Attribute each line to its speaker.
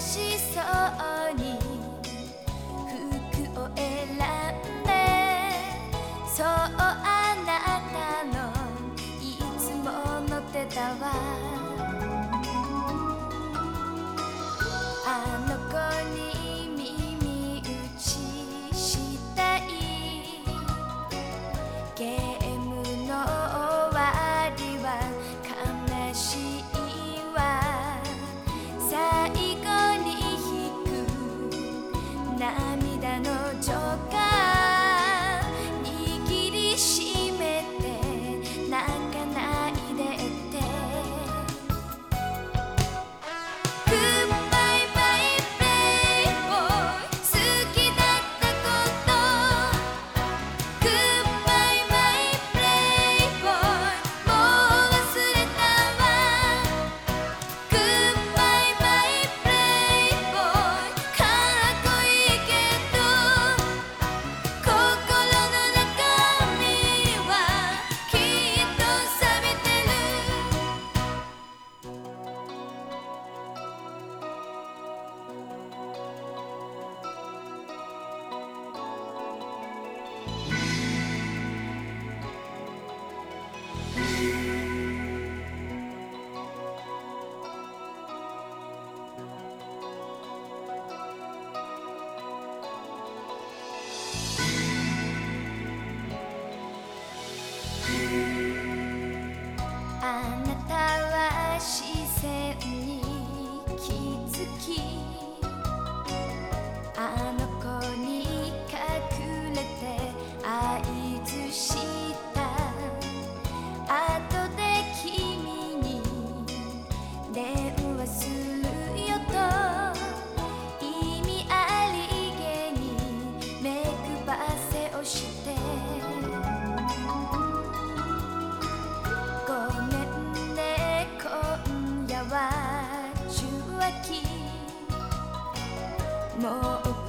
Speaker 1: しそうあなたは視線に気づきあの子に隠れて合図した。後で君に電話する。先もう